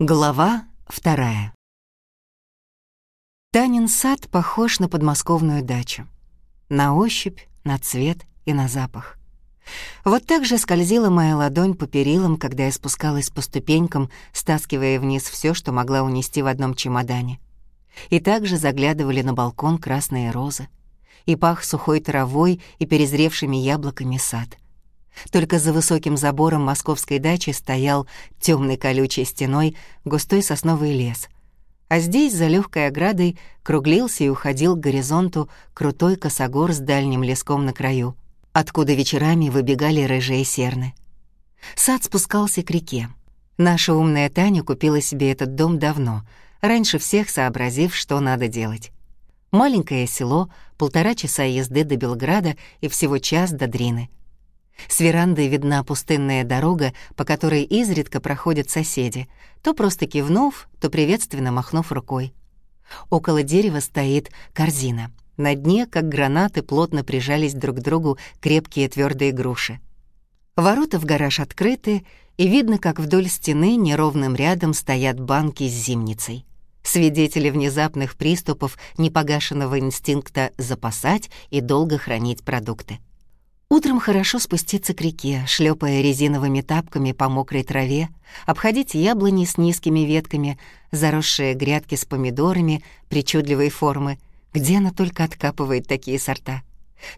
Глава вторая. Танин сад похож на подмосковную дачу. На ощупь, на цвет и на запах. Вот так же скользила моя ладонь по перилам, когда я спускалась по ступенькам, стаскивая вниз все, что могла унести в одном чемодане. И также заглядывали на балкон красные розы. И пах сухой травой и перезревшими яблоками сад — только за высоким забором московской дачи стоял темной колючей стеной густой сосновый лес. А здесь, за легкой оградой, круглился и уходил к горизонту крутой косогор с дальним леском на краю, откуда вечерами выбегали рыжие серны. Сад спускался к реке. Наша умная Таня купила себе этот дом давно, раньше всех сообразив, что надо делать. Маленькое село, полтора часа езды до Белграда и всего час до Дрины — с веранды видна пустынная дорога, по которой изредка проходят соседи, то просто кивнув, то приветственно махнув рукой. Около дерева стоит корзина. На дне, как гранаты, плотно прижались друг к другу крепкие твердые груши. Ворота в гараж открыты, и видно, как вдоль стены неровным рядом стоят банки с зимницей. Свидетели внезапных приступов непогашенного инстинкта запасать и долго хранить продукты. Утром хорошо спуститься к реке, шлепая резиновыми тапками по мокрой траве, обходить яблони с низкими ветками, заросшие грядки с помидорами причудливой формы, где она только откапывает такие сорта.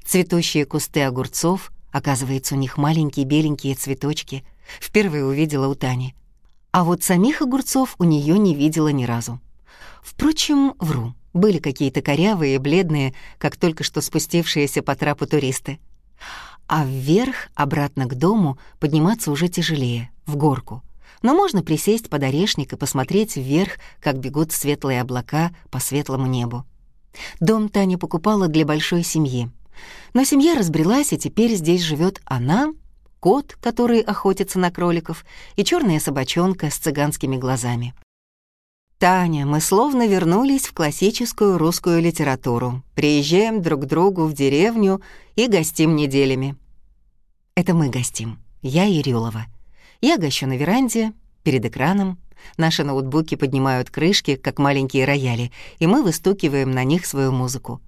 Цветущие кусты огурцов, оказывается, у них маленькие беленькие цветочки, впервые увидела у Тани. А вот самих огурцов у нее не видела ни разу. Впрочем, вру, были какие-то корявые, бледные, как только что спустившиеся по трапу туристы — а вверх, обратно к дому, подниматься уже тяжелее, в горку. Но можно присесть под орешник и посмотреть вверх, как бегут светлые облака по светлому небу. Дом Таня покупала для большой семьи. Но семья разбрелась, и теперь здесь живет она, кот, который охотится на кроликов, и черная собачонка с цыганскими глазами. «Таня, мы словно вернулись в классическую русскую литературу. Приезжаем друг к другу в деревню и гостим неделями». Это мы гостим. Я и Рюлова. Я гощу на веранде, перед экраном. Наши ноутбуки поднимают крышки, как маленькие рояли, и мы выстукиваем на них свою музыку.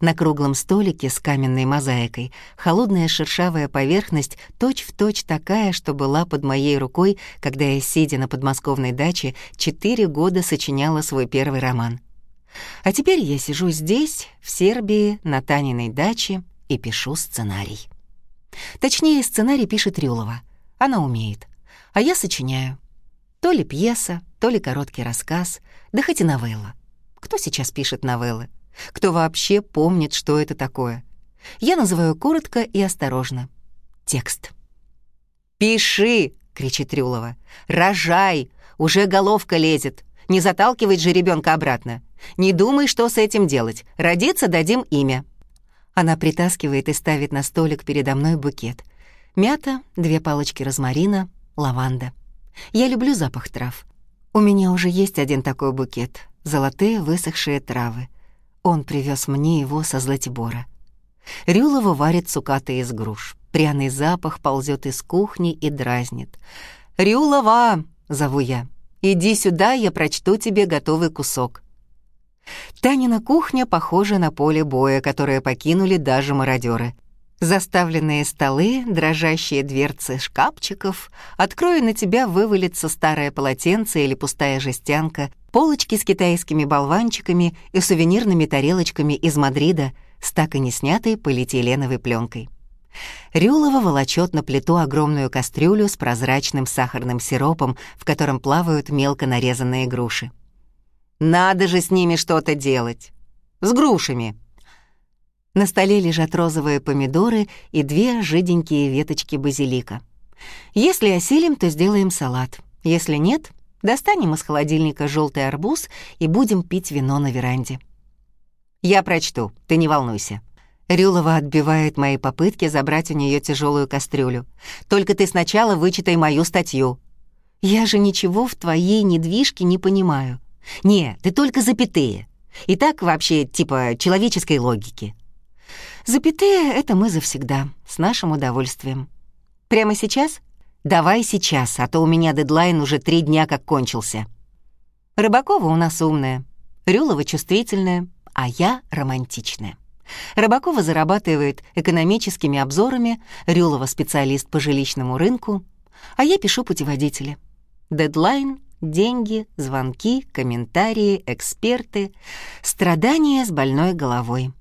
На круглом столике с каменной мозаикой холодная шершавая поверхность точь-в-точь точь такая, что была под моей рукой, когда я, сидя на подмосковной даче, четыре года сочиняла свой первый роман. А теперь я сижу здесь, в Сербии, на Таниной даче, и пишу сценарий. Точнее, сценарий пишет Рюлова. Она умеет. А я сочиняю. То ли пьеса, то ли короткий рассказ, да хоть и новелла. Кто сейчас пишет новеллы? Кто вообще помнит, что это такое? Я называю коротко и осторожно. Текст. «Пиши!» — кричит Рюлова. «Рожай! Уже головка лезет. Не заталкивать же ребенка обратно. Не думай, что с этим делать. Родиться дадим имя». Она притаскивает и ставит на столик передо мной букет. Мята, две палочки розмарина, лаванда. Я люблю запах трав. У меня уже есть один такой букет. Золотые высохшие травы. Он привез мне его со Златибора. Рюлова варит цукаты из груш. Пряный запах ползет из кухни и дразнит. «Рюлова!» — зову я. «Иди сюда, я прочту тебе готовый кусок». Танина кухня похожа на поле боя, которое покинули даже мародеры. Заставленные столы, дрожащие дверцы шкафчиков, открою на тебя вывалится старое полотенце или пустая жестянка, полочки с китайскими болванчиками и сувенирными тарелочками из Мадрида с так и не снятой полиэтиленовой пленкой. Рюлова волочет на плиту огромную кастрюлю с прозрачным сахарным сиропом, в котором плавают мелко нарезанные груши. «Надо же с ними что-то делать! С грушами!» На столе лежат розовые помидоры и две жиденькие веточки базилика. Если осилим, то сделаем салат. Если нет, достанем из холодильника желтый арбуз и будем пить вино на веранде. Я прочту, ты не волнуйся. Рюлова отбивает мои попытки забрать у нее тяжелую кастрюлю. Только ты сначала вычитай мою статью. Я же ничего в твоей недвижке не понимаю. Не, ты только запятые. И так вообще типа человеческой логики. Запятые — это мы завсегда, с нашим удовольствием. Прямо сейчас? Давай сейчас, а то у меня дедлайн уже три дня как кончился. Рыбакова у нас умная, Рюлова чувствительная, а я романтичная. Рыбакова зарабатывает экономическими обзорами, Рюлова специалист по жилищному рынку, а я пишу путеводители. Дедлайн, деньги, звонки, комментарии, эксперты, страдания с больной головой.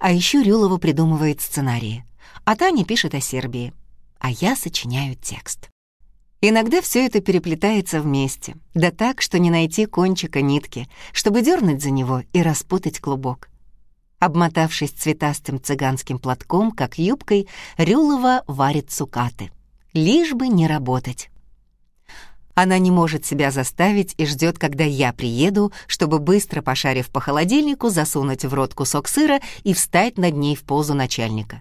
А еще Рюлова придумывает сценарии, а Таня пишет о Сербии, а я сочиняю текст. Иногда все это переплетается вместе, да так, что не найти кончика нитки, чтобы дернуть за него и распутать клубок. Обмотавшись цветастым цыганским платком, как юбкой, Рюлова варит цукаты. Лишь бы не работать. Она не может себя заставить и ждет, когда я приеду, чтобы, быстро пошарив по холодильнику, засунуть в рот кусок сыра и встать над ней в позу начальника.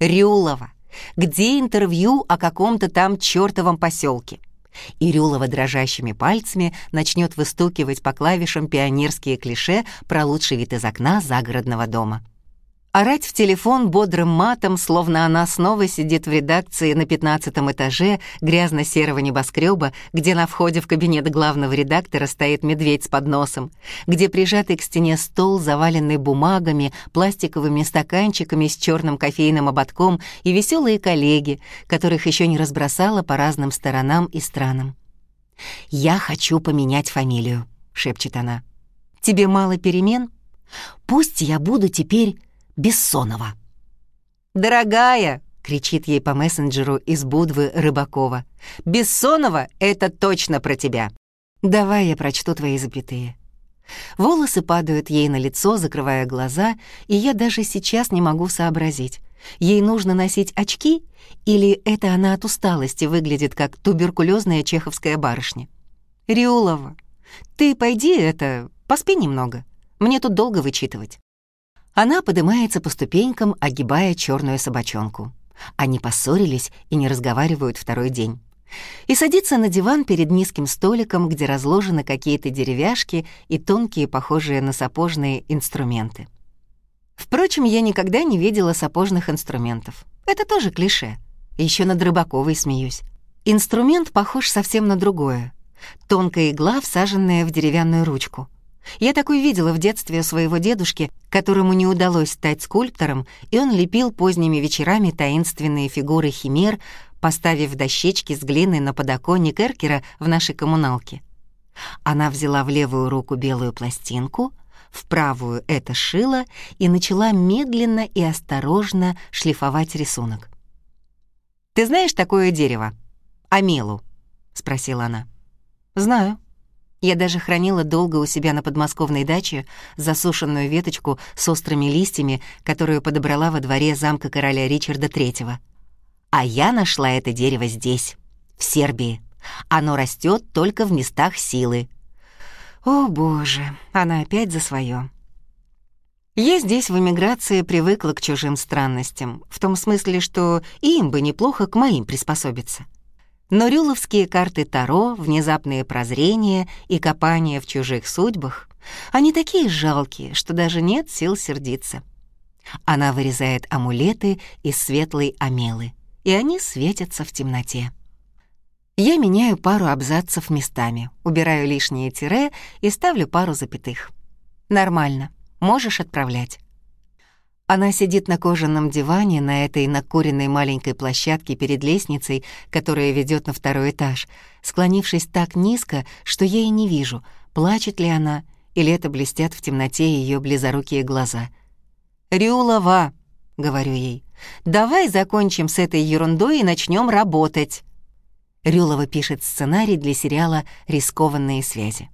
«Рюлова, где интервью о каком-то там чертовом поселке?» И Рюлова дрожащими пальцами начнет выстукивать по клавишам пионерские клише про лучший вид из окна загородного дома. Орать в телефон бодрым матом, словно она снова сидит в редакции на пятнадцатом этаже грязно-серого небоскреба, где на входе в кабинет главного редактора стоит медведь с подносом, где прижатый к стене стол, заваленный бумагами, пластиковыми стаканчиками с черным кофейным ободком и веселые коллеги, которых еще не разбросала по разным сторонам и странам. «Я хочу поменять фамилию», — шепчет она. «Тебе мало перемен? Пусть я буду теперь Бессонова. «Дорогая!» — кричит ей по мессенджеру из Будвы Рыбакова. «Бессонова — это точно про тебя!» «Давай я прочту твои запятые». Волосы падают ей на лицо, закрывая глаза, и я даже сейчас не могу сообразить, ей нужно носить очки или это она от усталости выглядит как туберкулезная чеховская барышня. «Риулова, ты пойди это, поспи немного, мне тут долго вычитывать». Она поднимается по ступенькам, огибая черную собачонку. Они поссорились и не разговаривают второй день. И садится на диван перед низким столиком, где разложены какие-то деревяшки и тонкие, похожие на сапожные инструменты. Впрочем, я никогда не видела сапожных инструментов. Это тоже клише. Еще над Рыбаковой смеюсь. Инструмент похож совсем на другое. Тонкая игла, всаженная в деревянную ручку. Я такой видела в детстве у своего дедушки, которому не удалось стать скульптором, и он лепил поздними вечерами таинственные фигуры химер, поставив дощечки с глиной на подоконник Эркера в нашей коммуналке. Она взяла в левую руку белую пластинку, в правую это шило и начала медленно и осторожно шлифовать рисунок. «Ты знаешь такое дерево? Амелу?» — спросила она. «Знаю», я даже хранила долго у себя на подмосковной даче засушенную веточку с острыми листьями, которую подобрала во дворе замка короля Ричарда III. А я нашла это дерево здесь, в Сербии. Оно растет только в местах силы. О, боже, она опять за свое. Я здесь в эмиграции привыкла к чужим странностям, в том смысле, что им бы неплохо к моим приспособиться. Но рюловские карты Таро, внезапные прозрения и копания в чужих судьбах, они такие жалкие, что даже нет сил сердиться. Она вырезает амулеты из светлой амелы, и они светятся в темноте. Я меняю пару абзацев местами, убираю лишние тире и ставлю пару запятых. Нормально, можешь отправлять. Она сидит на кожаном диване на этой накуренной маленькой площадке перед лестницей, которая ведет на второй этаж, склонившись так низко, что я и не вижу, плачет ли она или это блестят в темноте ее близорукие глаза. «Рюлова», — говорю ей, — «давай закончим с этой ерундой и начнем работать». Рюлова пишет сценарий для сериала «Рискованные связи».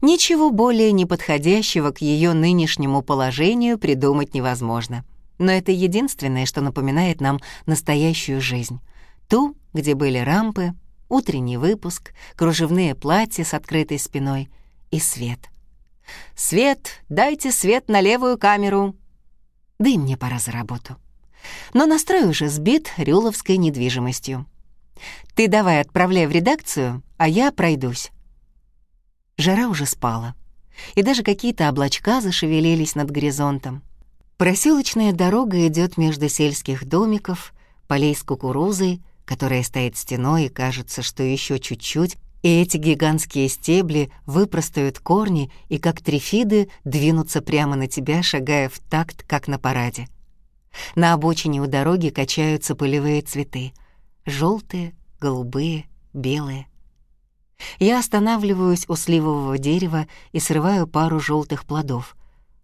Ничего более неподходящего к ее нынешнему положению придумать невозможно. Но это единственное, что напоминает нам настоящую жизнь. Ту, где были рампы, утренний выпуск, кружевные платья с открытой спиной и свет. «Свет! Дайте свет на левую камеру!» Да и мне пора за работу. Но настрой уже сбит рюловской недвижимостью. Ты давай отправляй в редакцию, а я пройдусь. Жара уже спала, и даже какие-то облачка зашевелились над горизонтом. Проселочная дорога идет между сельских домиков, полей с кукурузой, которая стоит стеной, и кажется, что еще чуть-чуть, и эти гигантские стебли выпростают корни и, как трифиды, двинутся прямо на тебя, шагая в такт, как на параде. На обочине у дороги качаются полевые цветы — желтые, голубые, белые. Я останавливаюсь у сливового дерева и срываю пару желтых плодов.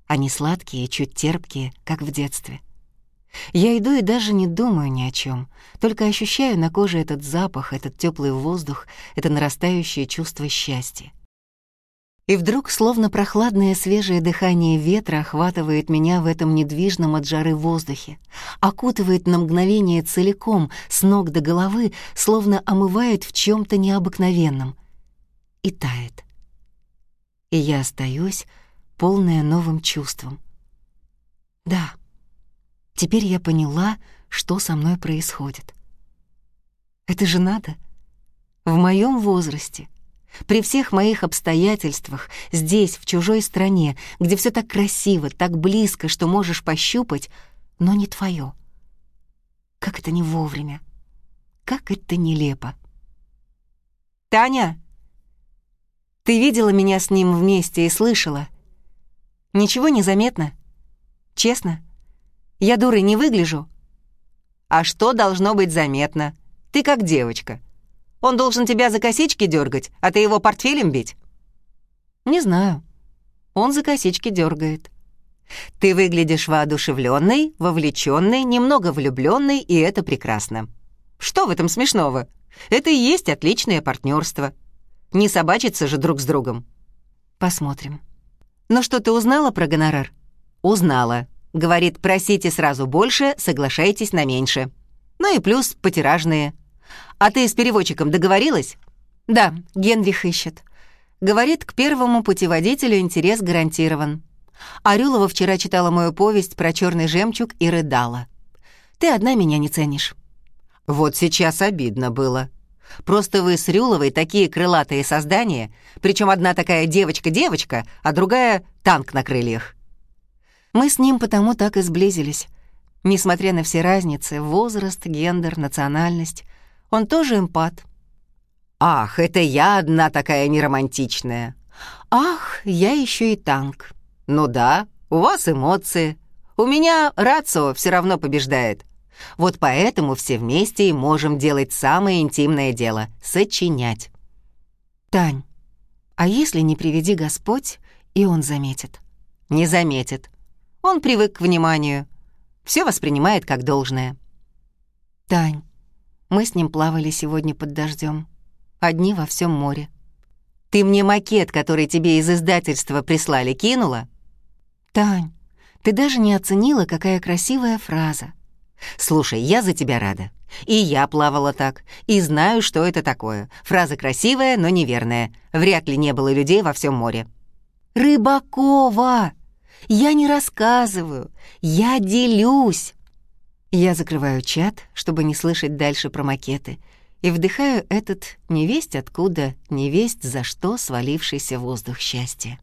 Они сладкие, чуть терпкие, как в детстве. Я иду и даже не думаю ни о чем, только ощущаю на коже этот запах, этот теплый воздух, это нарастающее чувство счастья. И вдруг, словно прохладное свежее дыхание ветра охватывает меня в этом недвижном от жары воздухе, окутывает на мгновение целиком, с ног до головы, словно омывает в чем то необыкновенном, и тает. И я остаюсь, полная новым чувством. Да, — Теперь я поняла, что со мной происходит. Это же надо. В моем возрасте, при всех моих обстоятельствах, здесь, в чужой стране, где все так красиво, так близко, что можешь пощупать, но не твое. Как это не вовремя. Как это нелепо. «Таня, ты видела меня с ним вместе и слышала? Ничего не заметно? Честно?» Я дурой не выгляжу?» «А что должно быть заметно? Ты как девочка. Он должен тебя за косички дергать, а ты его портфелем бить?» «Не знаю. Он за косички дергает. Ты выглядишь воодушевленной, вовлеченной, немного влюбленной, и это прекрасно. Что в этом смешного? Это и есть отличное партнерство. Не собачиться же друг с другом. Посмотрим. Ну что, ты узнала про гонорар? Узнала. Говорит, просите сразу больше, соглашайтесь на меньше. Ну и плюс потиражные. А ты с переводчиком договорилась? Да, Генрих ищет. Говорит, к первому путеводителю интерес гарантирован. Орёлова вчера читала мою повесть про черный жемчуг и рыдала. Ты одна меня не ценишь. Вот сейчас обидно было. Просто вы с Рюловой такие крылатые создания, причем одна такая девочка-девочка, а другая — танк на крыльях. Мы с ним потому так и сблизились. Несмотря на все разницы — возраст, гендер, национальность — он тоже эмпат. «Ах, это я одна такая неромантичная!» «Ах, я еще и танк!» «Ну да, у вас эмоции. У меня рацио все равно побеждает. Вот поэтому все вместе и можем делать самое интимное дело — сочинять». «Тань, а если не приведи Господь, и он заметит?» «Не заметит. Он привык к вниманию. Все воспринимает как должное. Тань, мы с ним плавали сегодня под дождем, Одни во всем море. Ты мне макет, который тебе из издательства прислали, кинула? Тань, ты даже не оценила, какая красивая фраза. Слушай, я за тебя рада. И я плавала так, и знаю, что это такое. Фраза красивая, но неверная. Вряд ли не было людей во всем море. «Рыбакова!» Я не рассказываю, я делюсь. Я закрываю чат, чтобы не слышать дальше про макеты, и вдыхаю этот невесть откуда, невесть за что свалившийся воздух счастья.